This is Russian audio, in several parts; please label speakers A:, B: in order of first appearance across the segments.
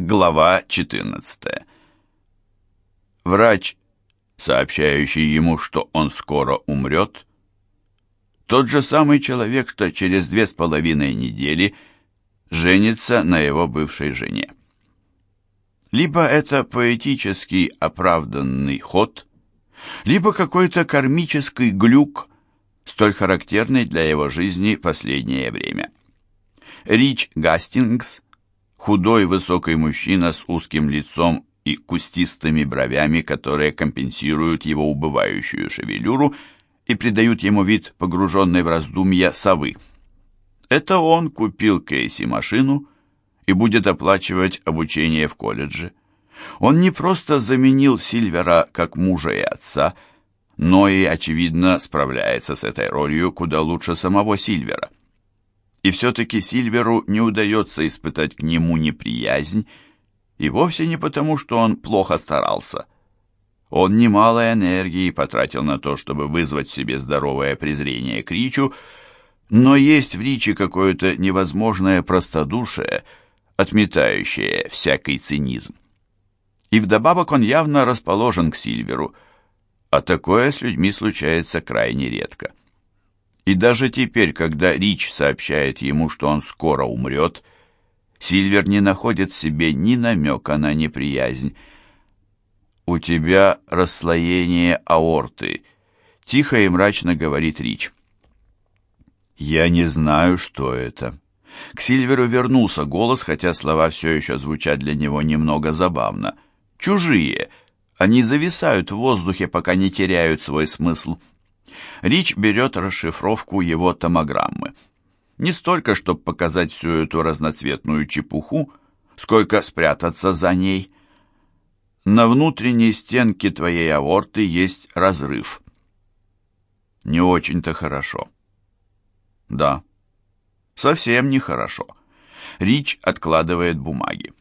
A: Глава 14. Врач, сообщающий ему, что он скоро умрет, тот же самый человек, что через две с половиной недели женится на его бывшей жене. Либо это поэтический оправданный ход, либо какой-то кармический глюк, столь характерный для его жизни последнее время. Рич Гастингс – Худой высокий мужчина с узким лицом и кустистыми бровями, которые компенсируют его убывающую шевелюру и придают ему вид погруженной в раздумья совы. Это он купил Кейси машину и будет оплачивать обучение в колледже. Он не просто заменил Сильвера как мужа и отца, но и, очевидно, справляется с этой ролью куда лучше самого Сильвера. И все-таки Сильверу не удается испытать к нему неприязнь, и вовсе не потому, что он плохо старался. Он немало энергии потратил на то, чтобы вызвать в себе здоровое презрение к Ричу, но есть в Риче какое-то невозможное простодушие, отметающее всякий цинизм. И вдобавок он явно расположен к Сильверу, а такое с людьми случается крайне редко. И даже теперь, когда Рич сообщает ему, что он скоро умрет, Сильвер не находит в себе ни намека на неприязнь. «У тебя расслоение аорты», — тихо и мрачно говорит Рич. «Я не знаю, что это». К Сильверу вернулся голос, хотя слова все еще звучат для него немного забавно. «Чужие. Они зависают в воздухе, пока не теряют свой смысл». Рич берет расшифровку его томограммы. Не столько, чтобы показать всю эту разноцветную чепуху, сколько спрятаться за ней. На внутренней стенке твоей аорты есть разрыв. Не очень-то хорошо. Да, совсем нехорошо. Рич откладывает бумаги.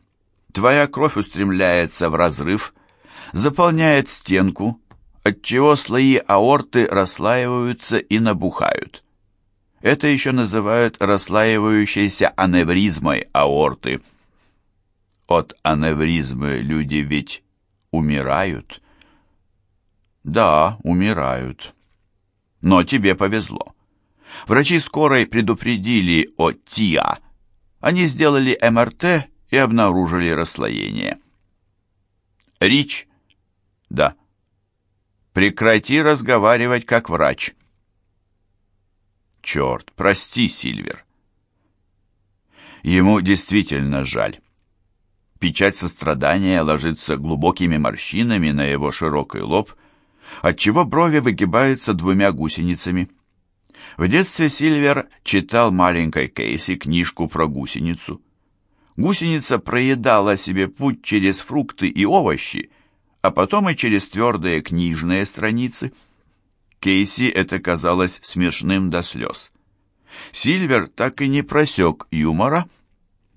A: Твоя кровь устремляется в разрыв, заполняет стенку, отчего слои аорты расслаиваются и набухают. Это еще называют расслаивающейся аневризмой аорты. От аневризмы люди ведь умирают? Да, умирают. Но тебе повезло. Врачи скорой предупредили о ТИА. Они сделали МРТ и обнаружили расслоение. Рич? Да. Прекрати разговаривать как врач. Черт, прости, Сильвер. Ему действительно жаль. Печать сострадания ложится глубокими морщинами на его широкий лоб, отчего брови выгибаются двумя гусеницами. В детстве Сильвер читал маленькой Кейси книжку про гусеницу. Гусеница проедала себе путь через фрукты и овощи, а потом и через твердые книжные страницы. Кейси это казалось смешным до слез. Сильвер так и не просек юмора,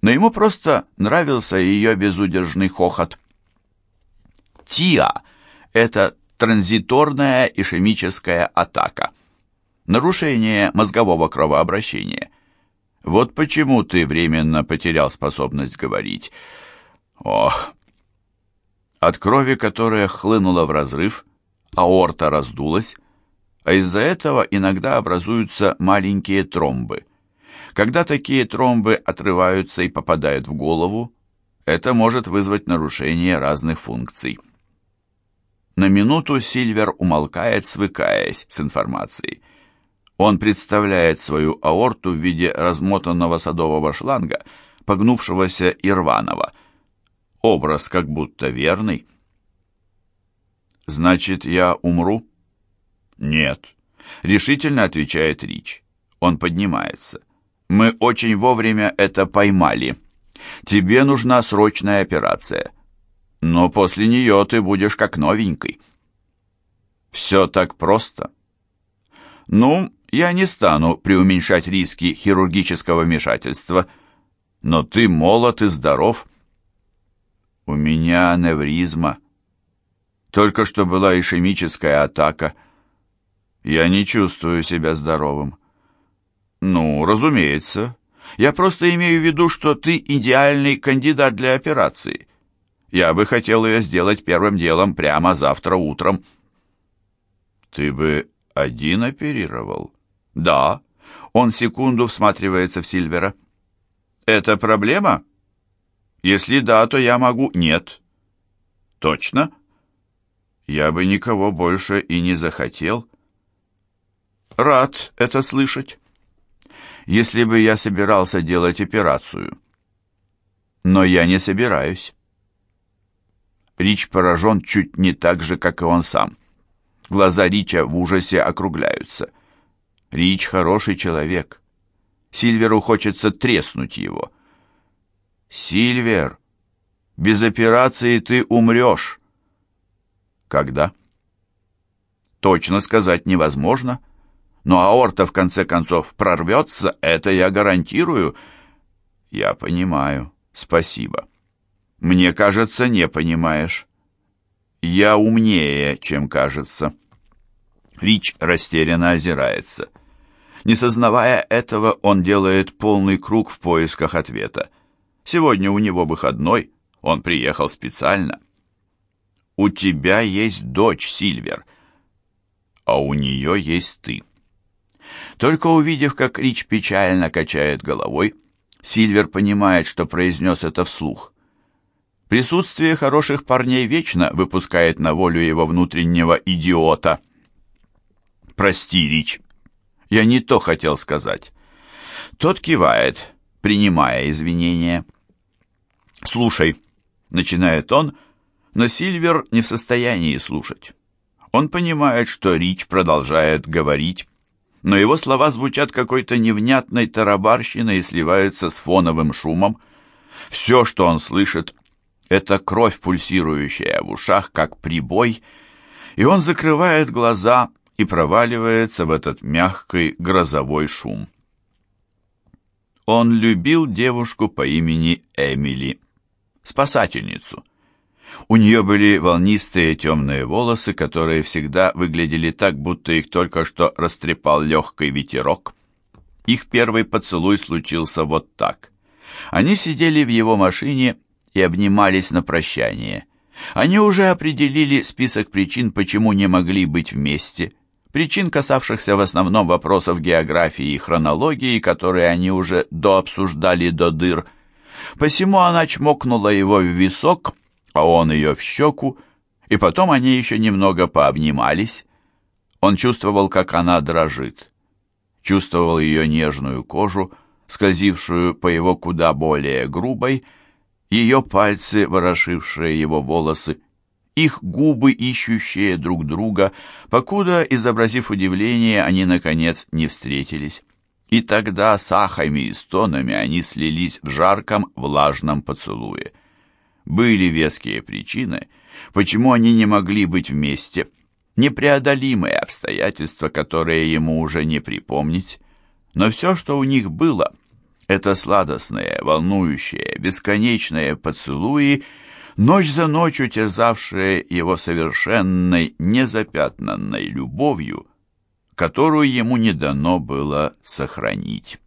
A: но ему просто нравился ее безудержный хохот. ТИА – это транзиторная ишемическая атака, нарушение мозгового кровообращения. Вот почему ты временно потерял способность говорить. Ох, от крови, которая хлынула в разрыв, аорта раздулась, а из-за этого иногда образуются маленькие тромбы. Когда такие тромбы отрываются и попадают в голову, это может вызвать нарушение разных функций. На минуту Сильвер умолкает, свыкаясь с информацией. Он представляет свою аорту в виде размотанного садового шланга, погнувшегося и рваного – Образ как будто верный. «Значит, я умру?» «Нет», — решительно отвечает Рич. Он поднимается. «Мы очень вовремя это поймали. Тебе нужна срочная операция. Но после нее ты будешь как новенький». «Все так просто?» «Ну, я не стану преуменьшать риски хирургического вмешательства, но ты молод и здоров». У меня аневризма. Только что была ишемическая атака. Я не чувствую себя здоровым. Ну, разумеется. Я просто имею в виду, что ты идеальный кандидат для операции. Я бы хотел ее сделать первым делом прямо завтра утром. Ты бы один оперировал? Да. Он секунду всматривается в Сильвера. Это проблема? Если да, то я могу... Нет. Точно? Я бы никого больше и не захотел. Рад это слышать. Если бы я собирался делать операцию. Но я не собираюсь. Рич поражен чуть не так же, как и он сам. Глаза Рича в ужасе округляются. Рич хороший человек. Сильверу хочется треснуть его. «Сильвер, без операции ты умрешь». «Когда?» «Точно сказать невозможно. Но аорта, в конце концов, прорвется, это я гарантирую». «Я понимаю. Спасибо». «Мне кажется, не понимаешь». «Я умнее, чем кажется». Рич растерянно озирается. Не сознавая этого, он делает полный круг в поисках ответа. Сегодня у него выходной, он приехал специально. «У тебя есть дочь, Сильвер, а у нее есть ты». Только увидев, как Рич печально качает головой, Сильвер понимает, что произнес это вслух. Присутствие хороших парней вечно выпускает на волю его внутреннего идиота. «Прости, Рич, я не то хотел сказать». Тот кивает, принимая извинения. «Слушай», — начинает он, но Сильвер не в состоянии слушать. Он понимает, что Рич продолжает говорить, но его слова звучат какой-то невнятной тарабарщиной и сливаются с фоновым шумом. Все, что он слышит, это кровь, пульсирующая в ушах, как прибой, и он закрывает глаза и проваливается в этот мягкий грозовой шум. Он любил девушку по имени Эмили, спасательницу. У нее были волнистые темные волосы, которые всегда выглядели так, будто их только что растрепал легкий ветерок. Их первый поцелуй случился вот так. Они сидели в его машине и обнимались на прощание. Они уже определили список причин, почему не могли быть вместе. Причин, касавшихся в основном вопросов географии и хронологии, которые они уже дообсуждали до дыр. Посему она чмокнула его в висок, а он ее в щеку, и потом они еще немного пообнимались. Он чувствовал, как она дрожит. Чувствовал ее нежную кожу, скользившую по его куда более грубой, ее пальцы, ворошившие его волосы, их губы, ищущие друг друга, покуда, изобразив удивление, они, наконец, не встретились. И тогда с ахами и стонами они слились в жарком, влажном поцелуе. Были веские причины, почему они не могли быть вместе, непреодолимые обстоятельства, которые ему уже не припомнить, но все, что у них было, это сладостные, волнующие, бесконечные поцелуи, ночь за ночью терзавшие его совершенной, незапятнанной любовью, которую ему не дано было сохранить.